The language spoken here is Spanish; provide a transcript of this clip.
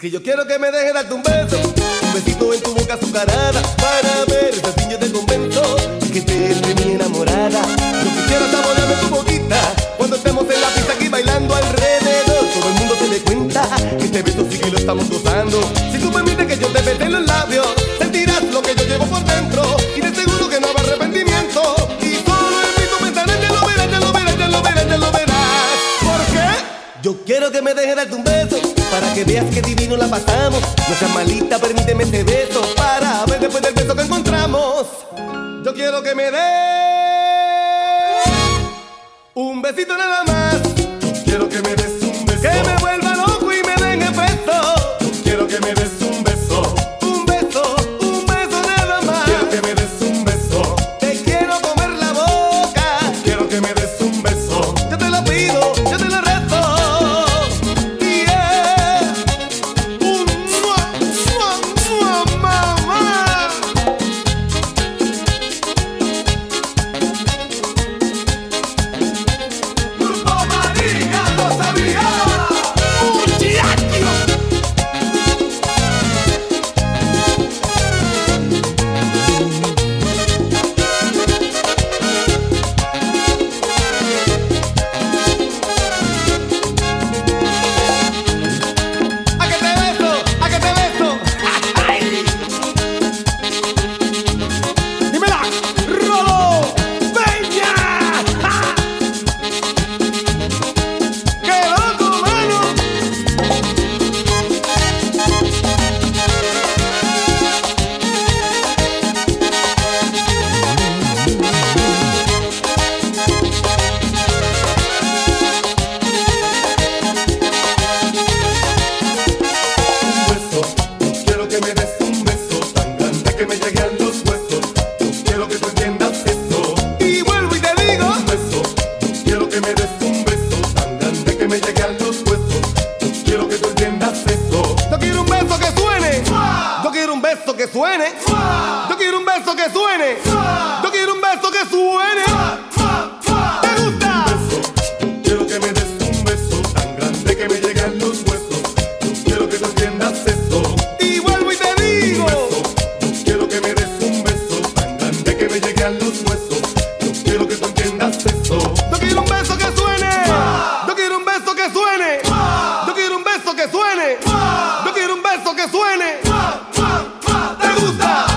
Que yo quiero que me dejes darte un beso, un besito en tu boca azucarada, para ver si así yo te convenzo que te de mi enamorada. Yo quisiera saborearme tu boquita cuando estemos en la pista aquí bailando alrededor. Todo el mundo se dé cuenta que este beso sí que lo estamos gozando. Si tú permites que yo te bese en los labios, sentirás lo que yo llevo por dentro y de seguro que no habrá arrepentimiento. Y solo en tú pensarás, ya lo verás, ya lo verás, ya lo verás, ya lo verás. ¿Por qué? Yo quiero que me dejes darte un beso para que veas que divino la pasamos. No seas malita, permíteme este beso para ver después del beso que encontramos. Yo quiero que me des un besito nada más. Quiero que me des un beso. Que me vuelva suene. Yo quiero un beso que suene. Yo quiero un beso que suene. ¿Te gusta? Quiero que me des un beso tan grande que me llegue a los huesos. Quiero que tú entiendas esto. Y vuelvo y te digo. Quiero que me des un beso tan grande que me llegue a los huesos. Quiero que tú entiendas esto. Yo quiero un beso que suene. Yo quiero un beso que suene. Yo quiero un beso que suene. Yo quiero un beso que suene. luta.